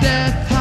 death.